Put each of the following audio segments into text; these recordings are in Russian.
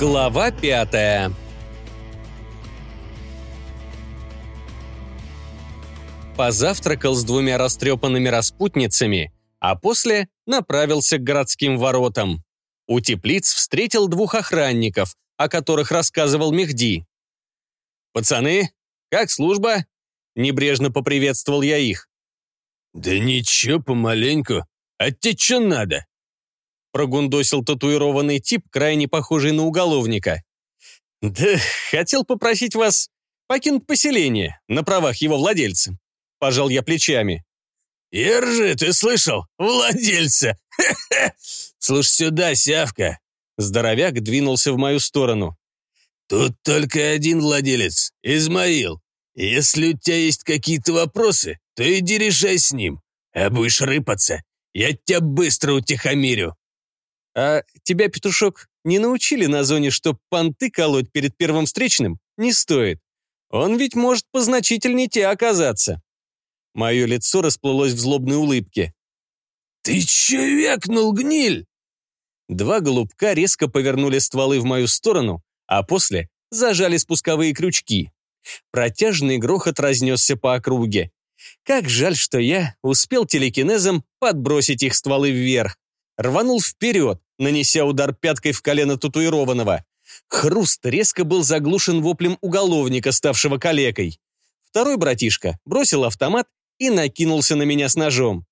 Глава пятая Позавтракал с двумя растрепанными распутницами, а после направился к городским воротам. У теплиц встретил двух охранников, о которых рассказывал Мехди. «Пацаны, как служба?» Небрежно поприветствовал я их. «Да ничего, помаленьку. А тебе что надо?» Прогундосил татуированный тип, крайне похожий на уголовника. «Да хотел попросить вас покинуть поселение на правах его владельца». Пожал я плечами. «Ержи, ты слышал? Владельца! Слушай сюда, сявка!» Здоровяк двинулся в мою сторону. «Тут только один владелец, Измаил. Если у тебя есть какие-то вопросы, то иди решай с ним. А будешь рыпаться, я тебя быстро утихомирю». «А тебя, петушок, не научили на зоне, что понты колоть перед первым встречным не стоит? Он ведь может позначительнее тебя оказаться». Мое лицо расплылось в злобной улыбке. «Ты че векнул, гниль?» Два голубка резко повернули стволы в мою сторону, а после зажали спусковые крючки. Протяжный грохот разнесся по округе. Как жаль, что я успел телекинезом подбросить их стволы вверх. Рванул вперед, нанеся удар пяткой в колено татуированного. Хруст резко был заглушен воплем уголовника, ставшего калекой. Второй братишка бросил автомат и накинулся на меня с ножом.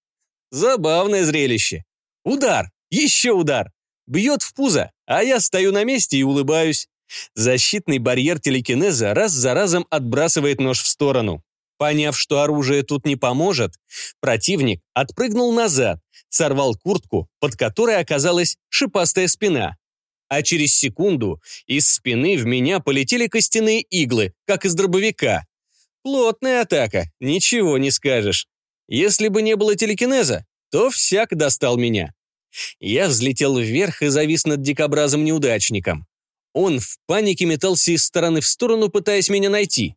Забавное зрелище. Удар, еще удар. Бьет в пузо, а я стою на месте и улыбаюсь. Защитный барьер телекинеза раз за разом отбрасывает нож в сторону. Поняв, что оружие тут не поможет, противник отпрыгнул назад, сорвал куртку, под которой оказалась шипастая спина. А через секунду из спины в меня полетели костяные иглы, как из дробовика. Плотная атака, ничего не скажешь. Если бы не было телекинеза, то всяк достал меня. Я взлетел вверх и завис над дикобразом неудачником. Он в панике метался из стороны в сторону, пытаясь меня найти.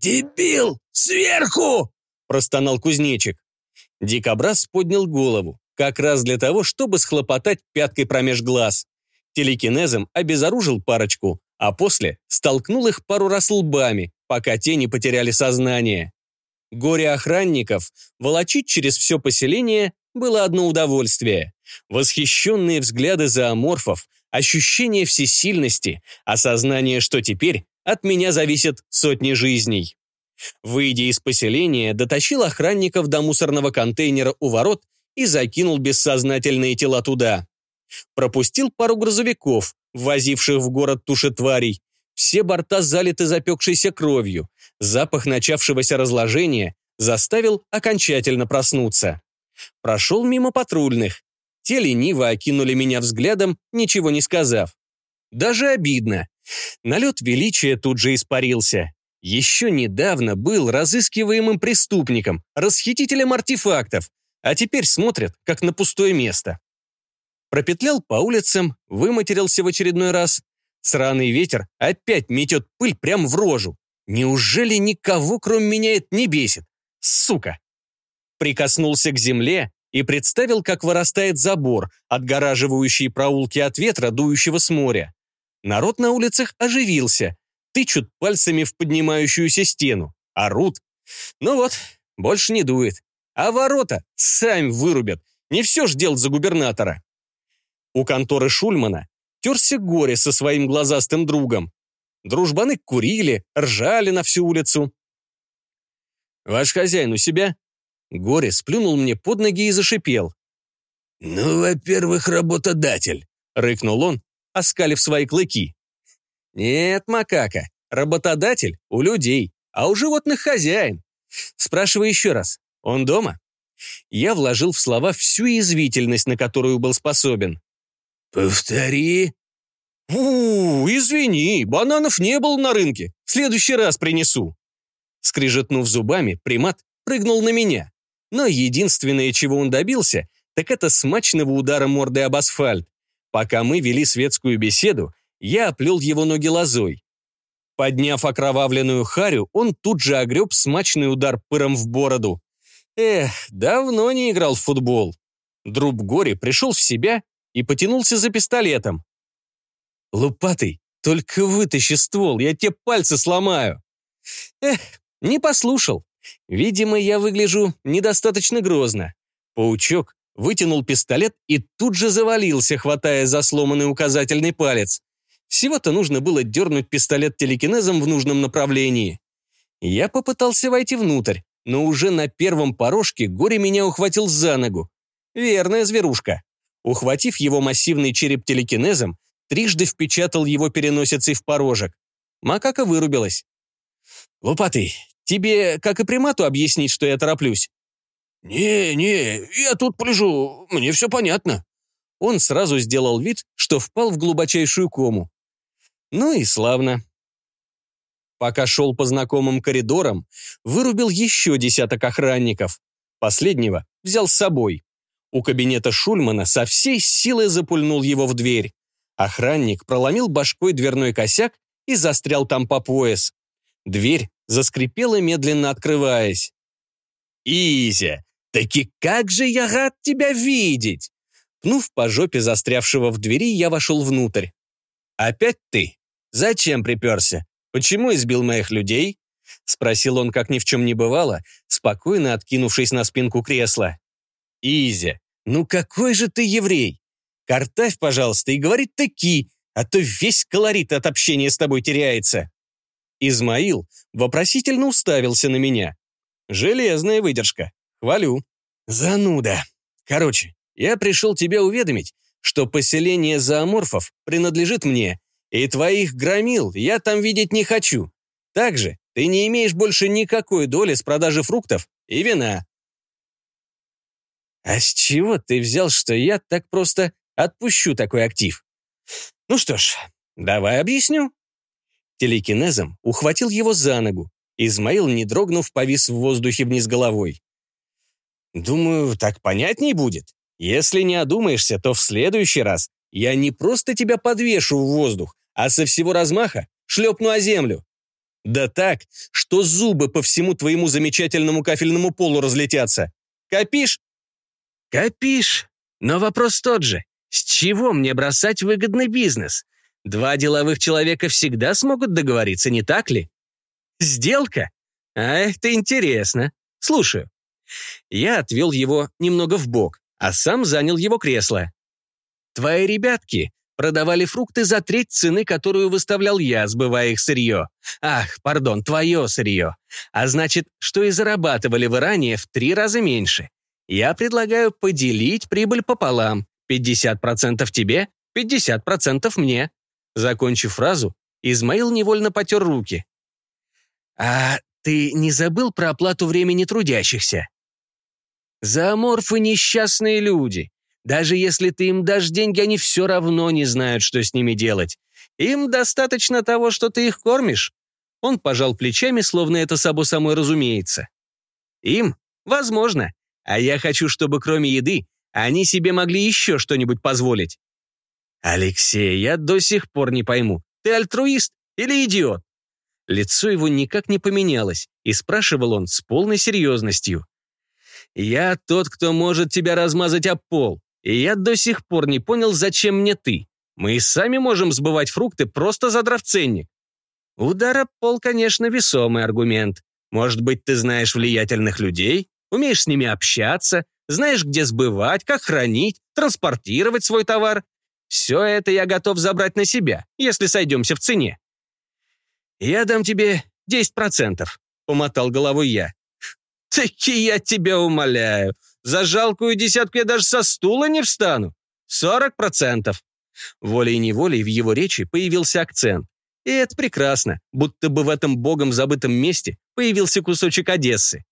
«Дебил! Сверху!» – простонал кузнечик. Дикобраз поднял голову, как раз для того, чтобы схлопотать пяткой промеж глаз. Телекинезом обезоружил парочку, а после столкнул их пару раз лбами, пока те не потеряли сознание. Горе охранников волочить через все поселение было одно удовольствие. Восхищенные взгляды зооморфов ощущение всесильности, осознание, что теперь от меня зависят сотни жизней. Выйдя из поселения, дотащил охранников до мусорного контейнера у ворот и закинул бессознательные тела туда. Пропустил пару грузовиков, возивших в город туши тварей. Все борта залиты запекшейся кровью. Запах начавшегося разложения заставил окончательно проснуться. Прошел мимо патрульных, те лениво окинули меня взглядом, ничего не сказав. Даже обидно. Налет величия тут же испарился. Еще недавно был разыскиваемым преступником, расхитителем артефактов, а теперь смотрят, как на пустое место. Пропетлял по улицам, выматерился в очередной раз. Сраный ветер опять метет пыль прямо в рожу. Неужели никого, кроме меня, это не бесит? Сука! Прикоснулся к земле, и представил, как вырастает забор, отгораживающий проулки от ветра, дующего с моря. Народ на улицах оживился, тычут пальцами в поднимающуюся стену, орут. Ну вот, больше не дует. А ворота сами вырубят, не все ж делать за губернатора. У конторы Шульмана терся горе со своим глазастым другом. Дружбаны курили, ржали на всю улицу. «Ваш хозяин у себя?» Горе сплюнул мне под ноги и зашипел. «Ну, во-первых, работодатель», — рыкнул он, оскалив свои клыки. «Нет, макака, работодатель у людей, а у животных хозяин. Спрашиваю еще раз, он дома?» Я вложил в слова всю язвительность, на которую был способен. «Повтори». «У, извини, бананов не было на рынке. В следующий раз принесу». Скрижетнув зубами, примат прыгнул на меня. Но единственное, чего он добился, так это смачного удара мордой об асфальт. Пока мы вели светскую беседу, я оплел его ноги лозой. Подняв окровавленную харю, он тут же огреб смачный удар пыром в бороду. Эх, давно не играл в футбол. Друб горе пришел в себя и потянулся за пистолетом. Лупатый, только вытащи ствол, я тебе пальцы сломаю. Эх, не послушал. Видимо, я выгляжу недостаточно грозно. Паучок вытянул пистолет и тут же завалился, хватая за сломанный указательный палец. Всего-то нужно было дернуть пистолет телекинезом в нужном направлении. Я попытался войти внутрь, но уже на первом порожке горе меня ухватил за ногу. Верная зверушка. Ухватив его массивный череп телекинезом, трижды впечатал его переносицей в порожек. Макака вырубилась. «Лопатый, тебе, как и примату, объяснить, что я тороплюсь?» «Не, не, я тут полежу, мне все понятно». Он сразу сделал вид, что впал в глубочайшую кому. Ну и славно. Пока шел по знакомым коридорам, вырубил еще десяток охранников. Последнего взял с собой. У кабинета Шульмана со всей силы запульнул его в дверь. Охранник проломил башкой дверной косяк и застрял там по пояс. Дверь заскрипела, медленно открываясь. «Изя, таки как же я рад тебя видеть!» Пнув по жопе застрявшего в двери, я вошел внутрь. «Опять ты? Зачем приперся? Почему избил моих людей?» Спросил он, как ни в чем не бывало, спокойно откинувшись на спинку кресла. «Изя, ну какой же ты еврей? Картавь, пожалуйста, и говори таки, а то весь колорит от общения с тобой теряется». Измаил вопросительно уставился на меня. «Железная выдержка. Хвалю». «Зануда. Короче, я пришел тебя уведомить, что поселение зооморфов принадлежит мне, и твоих громил я там видеть не хочу. Также ты не имеешь больше никакой доли с продажи фруктов и вина». «А с чего ты взял, что я так просто отпущу такой актив?» «Ну что ж, давай объясню». Телекинезом ухватил его за ногу. Измаил, не дрогнув, повис в воздухе вниз головой. «Думаю, так понятней будет. Если не одумаешься, то в следующий раз я не просто тебя подвешу в воздух, а со всего размаха шлепну о землю. Да так, что зубы по всему твоему замечательному кафельному полу разлетятся. Копишь? Копишь. Но вопрос тот же. С чего мне бросать выгодный бизнес? Два деловых человека всегда смогут договориться, не так ли? Сделка? А это интересно. Слушаю. Я отвел его немного в бок, а сам занял его кресло. Твои ребятки продавали фрукты за треть цены, которую выставлял я, сбывая их сырье. Ах, пардон, твое сырье. А значит, что и зарабатывали вы ранее в три раза меньше. Я предлагаю поделить прибыль пополам. 50% тебе, 50% мне. Закончив фразу, Измаил невольно потер руки. «А ты не забыл про оплату времени трудящихся?» «Зооморфы — несчастные люди. Даже если ты им дашь деньги, они все равно не знают, что с ними делать. Им достаточно того, что ты их кормишь». Он пожал плечами, словно это собой разумеется. «Им? Возможно. А я хочу, чтобы кроме еды они себе могли еще что-нибудь позволить». «Алексей, я до сих пор не пойму, ты альтруист или идиот?» Лицо его никак не поменялось, и спрашивал он с полной серьезностью. «Я тот, кто может тебя размазать об пол. И я до сих пор не понял, зачем мне ты. Мы и сами можем сбывать фрукты, просто задрав ценник. Удар об пол, конечно, весомый аргумент. Может быть, ты знаешь влиятельных людей, умеешь с ними общаться, знаешь, где сбывать, как хранить, транспортировать свой товар. Все это я готов забрать на себя, если сойдемся в цене. Я дам тебе 10%, помотал головой я. Таки я тебя умоляю. За жалкую десятку я даже со стула не встану. Сорок процентов. Волей-неволей в его речи появился акцент. И это прекрасно, будто бы в этом богом забытом месте появился кусочек Одессы.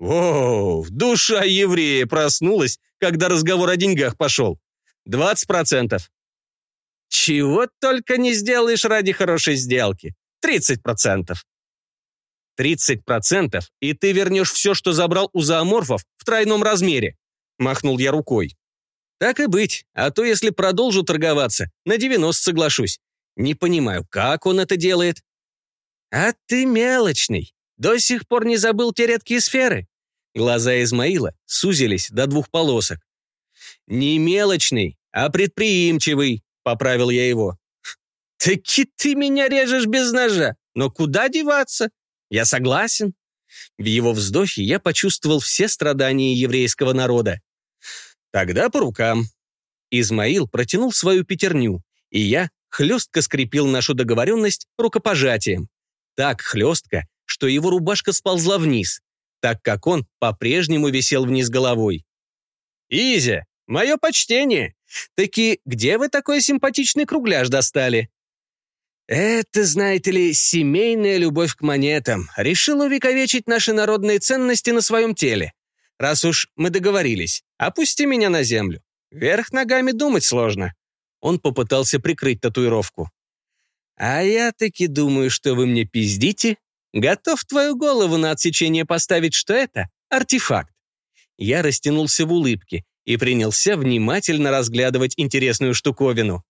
О, душа еврея проснулась, когда разговор о деньгах пошел. Двадцать процентов. Чего только не сделаешь ради хорошей сделки. Тридцать процентов. 30%, и ты вернешь все, что забрал у зооморфов в тройном размере», — махнул я рукой. «Так и быть, а то если продолжу торговаться, на 90 соглашусь. Не понимаю, как он это делает». «А ты мелочный, до сих пор не забыл те редкие сферы?» Глаза Измаила сузились до двух полосок. «Не мелочный, а предприимчивый», — поправил я его. Таки ты меня режешь без ножа, но куда деваться? Я согласен. В его вздохе я почувствовал все страдания еврейского народа. Тогда по рукам. Измаил протянул свою пятерню, и я хлестко скрепил нашу договоренность рукопожатием. Так хлестко, что его рубашка сползла вниз, так как он по-прежнему висел вниз головой. «Изя, мое почтение! Таки где вы такой симпатичный кругляш достали?» «Это, знаете ли, семейная любовь к монетам. Решил увековечить наши народные ценности на своем теле. Раз уж мы договорились, опусти меня на землю. Вверх ногами думать сложно». Он попытался прикрыть татуировку. «А я таки думаю, что вы мне пиздите. Готов твою голову на отсечение поставить, что это артефакт». Я растянулся в улыбке и принялся внимательно разглядывать интересную штуковину.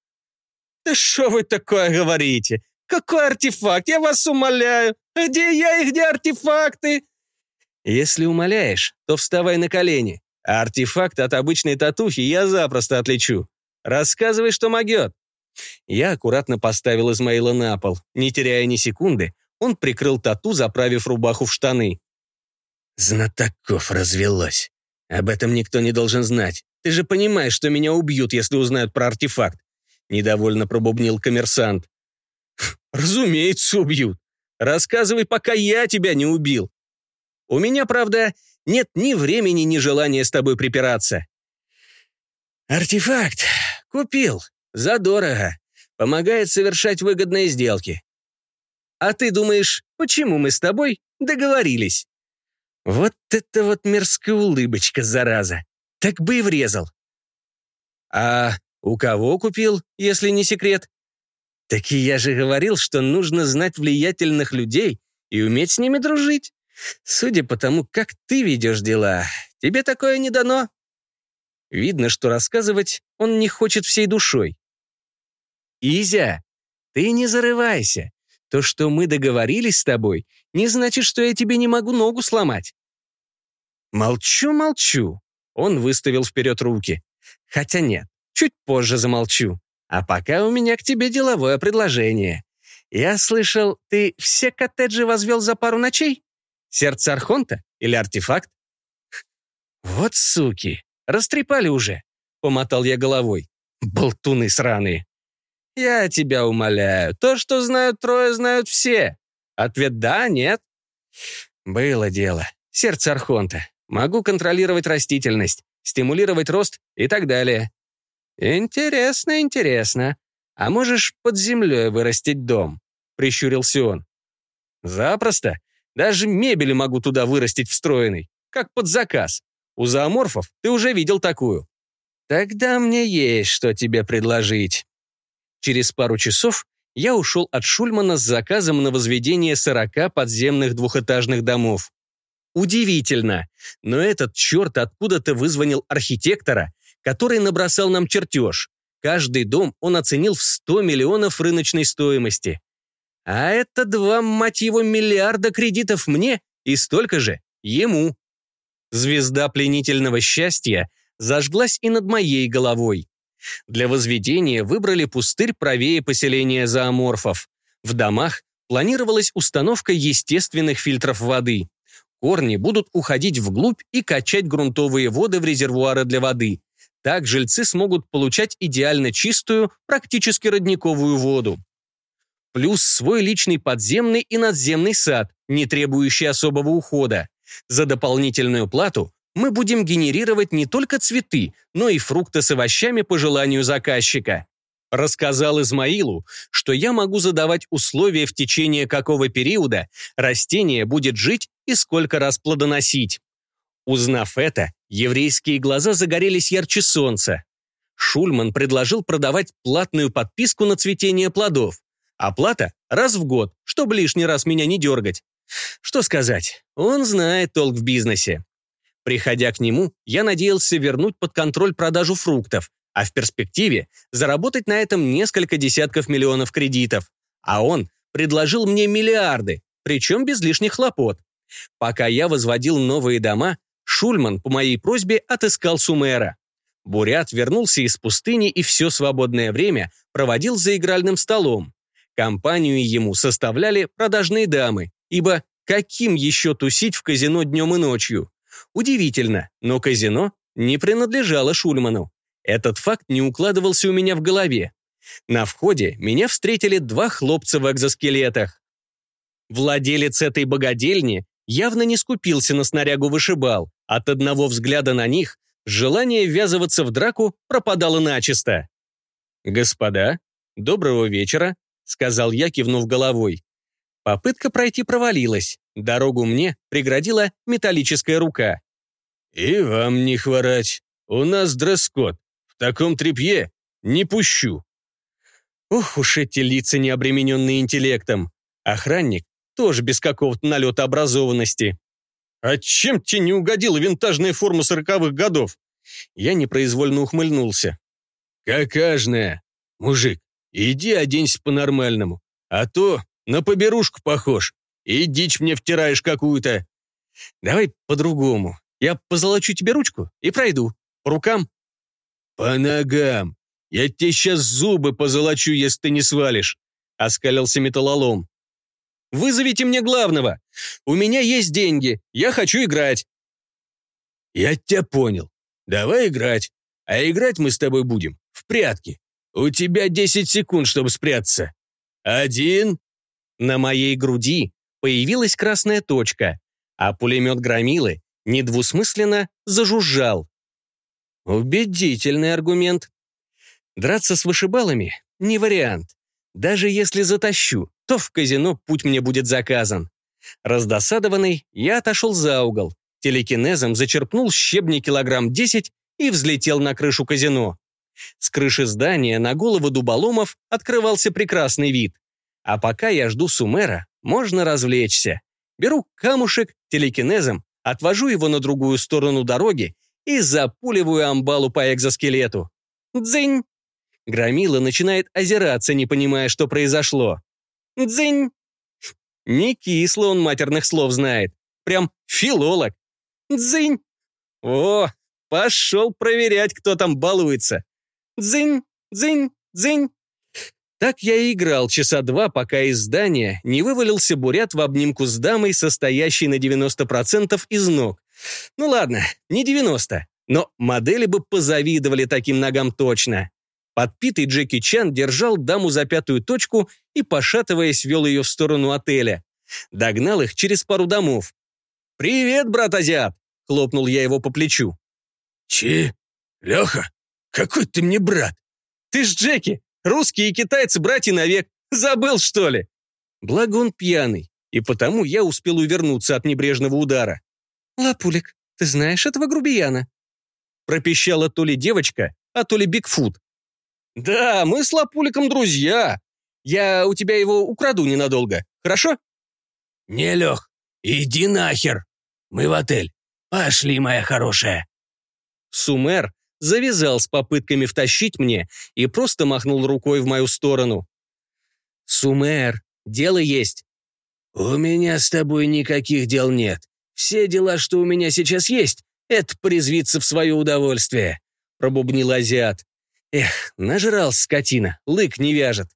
«Да что вы такое говорите? Какой артефакт? Я вас умоляю! Где я и где артефакты?» «Если умоляешь, то вставай на колени, артефакт от обычной татухи я запросто отличу. Рассказывай, что могет». Я аккуратно поставил Измаила на пол. Не теряя ни секунды, он прикрыл тату, заправив рубаху в штаны. «Знатоков развелось. Об этом никто не должен знать. Ты же понимаешь, что меня убьют, если узнают про артефакт. — недовольно пробубнил коммерсант. «Разумеется, убьют. Рассказывай, пока я тебя не убил. У меня, правда, нет ни времени, ни желания с тобой припираться». «Артефакт. Купил. Задорого. Помогает совершать выгодные сделки. А ты думаешь, почему мы с тобой договорились?» Вот это вот мерзкая улыбочка, зараза. Так бы и врезал. «А у кого купил, если не секрет? Так и я же говорил, что нужно знать влиятельных людей и уметь с ними дружить. Судя по тому, как ты ведешь дела, тебе такое не дано. Видно, что рассказывать он не хочет всей душой. Изя, ты не зарывайся. То, что мы договорились с тобой, не значит, что я тебе не могу ногу сломать. Молчу, молчу. Он выставил вперед руки. Хотя нет, Чуть позже замолчу. А пока у меня к тебе деловое предложение. Я слышал, ты все коттеджи возвел за пару ночей? Сердце Архонта или артефакт? Вот суки, растрепали уже, помотал я головой. Болтуны сраные. Я тебя умоляю, то, что знают трое, знают все. Ответ да, нет. Было дело. Сердце Архонта. Могу контролировать растительность, стимулировать рост и так далее. «Интересно, интересно. А можешь под землей вырастить дом?» — прищурился он. «Запросто. Даже мебели могу туда вырастить встроенной, как под заказ. У зооморфов ты уже видел такую». «Тогда мне есть что тебе предложить». Через пару часов я ушел от Шульмана с заказом на возведение 40 подземных двухэтажных домов. Удивительно, но этот черт откуда-то вызвонил архитектора который набросал нам чертеж. Каждый дом он оценил в 100 миллионов рыночной стоимости. А это два, мать его, миллиарда кредитов мне и столько же ему. Звезда пленительного счастья зажглась и над моей головой. Для возведения выбрали пустырь правее поселения зооморфов. В домах планировалась установка естественных фильтров воды. Корни будут уходить вглубь и качать грунтовые воды в резервуары для воды. Так жильцы смогут получать идеально чистую, практически родниковую воду. Плюс свой личный подземный и надземный сад, не требующий особого ухода. За дополнительную плату мы будем генерировать не только цветы, но и фрукты с овощами по желанию заказчика. Рассказал Измаилу, что я могу задавать условия, в течение какого периода растение будет жить и сколько раз плодоносить. Узнав это, еврейские глаза загорелись ярче солнца. Шульман предложил продавать платную подписку на цветение плодов. Оплата раз в год, чтобы лишний раз меня не дергать. Что сказать, он знает толк в бизнесе. Приходя к нему, я надеялся вернуть под контроль продажу фруктов, а в перспективе заработать на этом несколько десятков миллионов кредитов. А он предложил мне миллиарды, причем без лишних хлопот. Пока я возводил новые дома, Шульман по моей просьбе отыскал Сумера. Бурят вернулся из пустыни и все свободное время проводил за игральным столом. Компанию ему составляли продажные дамы, ибо каким еще тусить в казино днем и ночью? Удивительно, но казино не принадлежало Шульману. Этот факт не укладывался у меня в голове. На входе меня встретили два хлопца в экзоскелетах. Владелец этой богадельни явно не скупился на снарягу вышибал. От одного взгляда на них желание ввязываться в драку пропадало начисто. «Господа, доброго вечера», — сказал я, кивнув головой. Попытка пройти провалилась. Дорогу мне преградила металлическая рука. «И вам не хворать. У нас дресс-код. В таком тряпье не пущу». Ох уж эти лица, не обремененные интеллектом. Охранник тоже без какого-то налета образованности. А чем тебе не угодила винтажная форма сороковых годов? Я непроизвольно ухмыльнулся. «Какажная! Мужик, иди оденься по-нормальному, а то на поберушку похож, и дичь мне втираешь какую-то». «Давай по-другому. Я позолочу тебе ручку и пройду. По рукам?» «По ногам. Я тебе сейчас зубы позолочу, если ты не свалишь», — оскалился металлолом. «Вызовите мне главного. У меня есть деньги. Я хочу играть». «Я тебя понял. Давай играть. А играть мы с тобой будем в прятки. У тебя 10 секунд, чтобы спрятаться. Один». На моей груди появилась красная точка, а пулемет громилы недвусмысленно зажужжал. Убедительный аргумент. Драться с вышибалами — не вариант. Даже если затащу, то в казино путь мне будет заказан. Раздосадованный, я отошел за угол, телекинезом зачерпнул щебни килограмм 10 и взлетел на крышу казино. С крыши здания на голову дуболомов открывался прекрасный вид. А пока я жду Сумера, можно развлечься. Беру камушек телекинезом, отвожу его на другую сторону дороги и запуливаю амбалу по экзоскелету. Дзынь! Громила начинает озираться, не понимая, что произошло. Дзынь! Не кисло он матерных слов знает. Прям филолог. Дзынь! О, пошел проверять, кто там балуется. Дзынь, дзынь, дзынь. Так я и играл часа два, пока из здания не вывалился бурят в обнимку с дамой, состоящей на 90% из ног. Ну ладно, не 90, но модели бы позавидовали таким ногам точно. Подпитый Джеки Чан держал даму за пятую точку и, пошатываясь, вел ее в сторону отеля. Догнал их через пару домов. «Привет, брат-азиат!» — хлопнул я его по плечу. «Чи? Леха? Какой ты мне брат?» «Ты ж Джеки! Русские и китайцы братья навек. Забыл, что ли?» Благо он пьяный, и потому я успел увернуться от небрежного удара. «Лапулик, ты знаешь этого грубияна?» Пропищала то ли девочка, а то ли Бигфут. «Да, мы с Лапуликом друзья. Я у тебя его украду ненадолго, хорошо?» «Не, Лех, иди нахер. Мы в отель. Пошли, моя хорошая». Сумер завязал с попытками втащить мне и просто махнул рукой в мою сторону. «Сумер, дело есть». «У меня с тобой никаких дел нет. Все дела, что у меня сейчас есть, это призвиться в свое удовольствие», — пробубнил азиат. «Эх, нажрал скотина, лык не вяжет».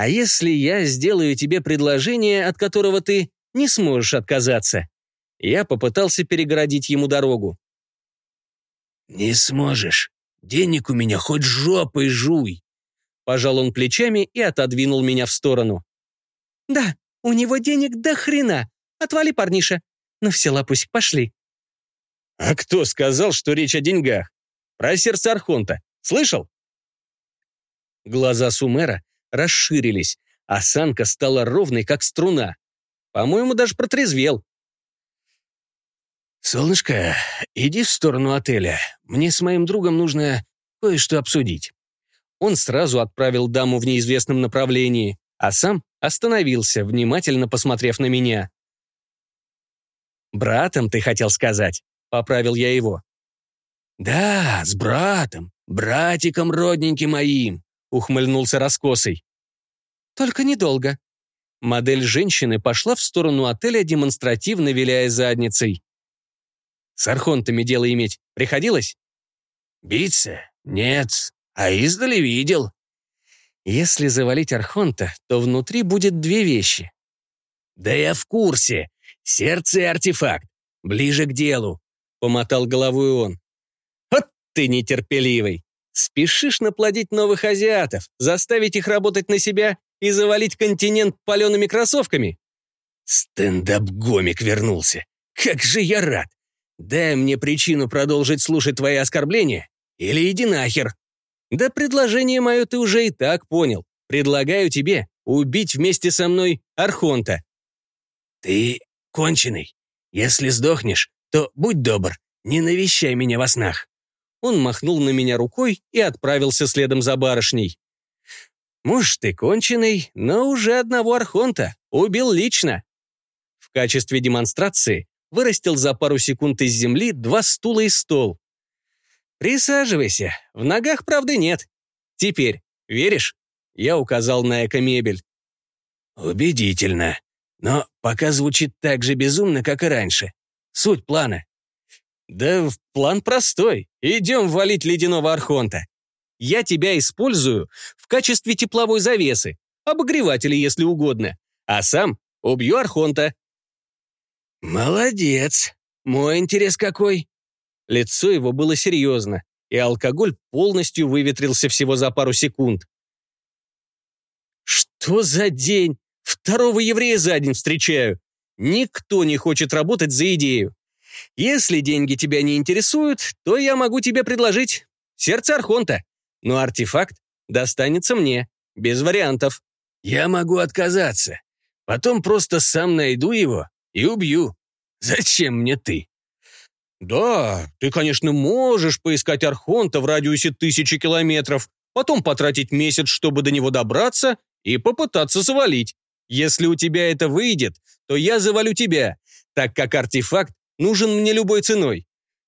«А если я сделаю тебе предложение, от которого ты не сможешь отказаться?» Я попытался перегородить ему дорогу. «Не сможешь. Денег у меня хоть жопой жуй!» Пожал он плечами и отодвинул меня в сторону. «Да, у него денег до хрена. Отвали, парниша. Ну все, лапусик, пошли». «А кто сказал, что речь о деньгах? Про сердце Архонта. Слышал?» Глаза Сумера расширились, осанка стала ровной, как струна. По-моему, даже протрезвел. «Солнышко, иди в сторону отеля. Мне с моим другом нужно кое-что обсудить». Он сразу отправил даму в неизвестном направлении, а сам остановился, внимательно посмотрев на меня. «Братом, ты хотел сказать?» — поправил я его. «Да, с братом, братиком родненьким моим», — ухмыльнулся раскосый. «Только недолго». Модель женщины пошла в сторону отеля, демонстративно виляя задницей. С архонтами дело иметь приходилось? Биться? Нет. А издали видел. Если завалить Архонта, то внутри будет две вещи. «Да я в курсе. Сердце и артефакт. Ближе к делу», — помотал головой он. «Вот ты нетерпеливый. Спешишь наплодить новых азиатов, заставить их работать на себя и завалить континент палеными кроссовками?» «Стендап-гомик вернулся. Как же я рад! Дай мне причину продолжить слушать твои оскорбления, или иди нахер!» «Да предложение мое ты уже и так понял. Предлагаю тебе убить вместе со мной Архонта». «Ты конченый. Если сдохнешь, то будь добр, не навещай меня во снах». Он махнул на меня рукой и отправился следом за барышней. «Может, ты конченый, но уже одного Архонта убил лично». В качестве демонстрации вырастил за пару секунд из земли два стула и стол. «Присаживайся. В ногах, правды, нет. Теперь, веришь?» Я указал на эко-мебель. «Убедительно. Но пока звучит так же безумно, как и раньше. Суть плана». «Да план простой. Идем валить ледяного архонта. Я тебя использую в качестве тепловой завесы, обогревателя, если угодно, а сам убью архонта». «Молодец. Мой интерес какой?» Лицо его было серьезно, и алкоголь полностью выветрился всего за пару секунд. «Что за день? Второго еврея за день встречаю. Никто не хочет работать за идею. Если деньги тебя не интересуют, то я могу тебе предложить сердце Архонта. Но артефакт достанется мне, без вариантов. Я могу отказаться. Потом просто сам найду его и убью. Зачем мне ты? Да, ты, конечно, можешь поискать Архонта в радиусе тысячи километров, потом потратить месяц, чтобы до него добраться, и попытаться завалить. Если у тебя это выйдет, то я завалю тебя, так как артефакт нужен мне любой ценой.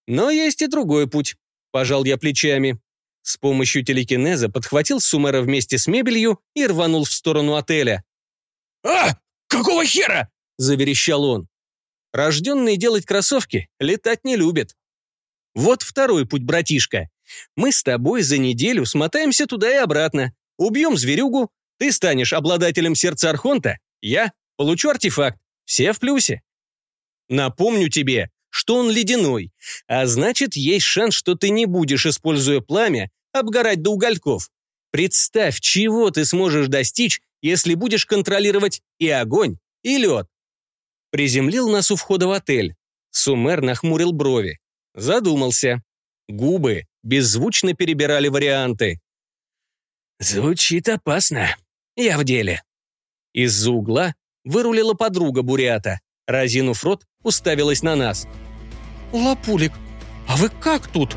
Но есть и другой путь. Пожал я плечами. С помощью телекинеза подхватил Сумера вместе с мебелью и рванул в сторону отеля. «А! Какого хера?» – заверещал он. Рожденные делать кроссовки летать не любят. Вот второй путь, братишка. Мы с тобой за неделю смотаемся туда и обратно. Убьем зверюгу, ты станешь обладателем сердца Архонта, я получу артефакт. Все в плюсе. Напомню тебе, что он ледяной, а значит, есть шанс, что ты не будешь, используя пламя, обгорать до угольков. Представь, чего ты сможешь достичь, если будешь контролировать и огонь, и лед. Приземлил нас у входа в отель. Сумер нахмурил брови. Задумался. Губы беззвучно перебирали варианты. «Звучит опасно. Я в деле». Из-за угла вырулила подруга Бурята. Разинув рот, уставилась на нас. «Лапулик, а вы как тут?»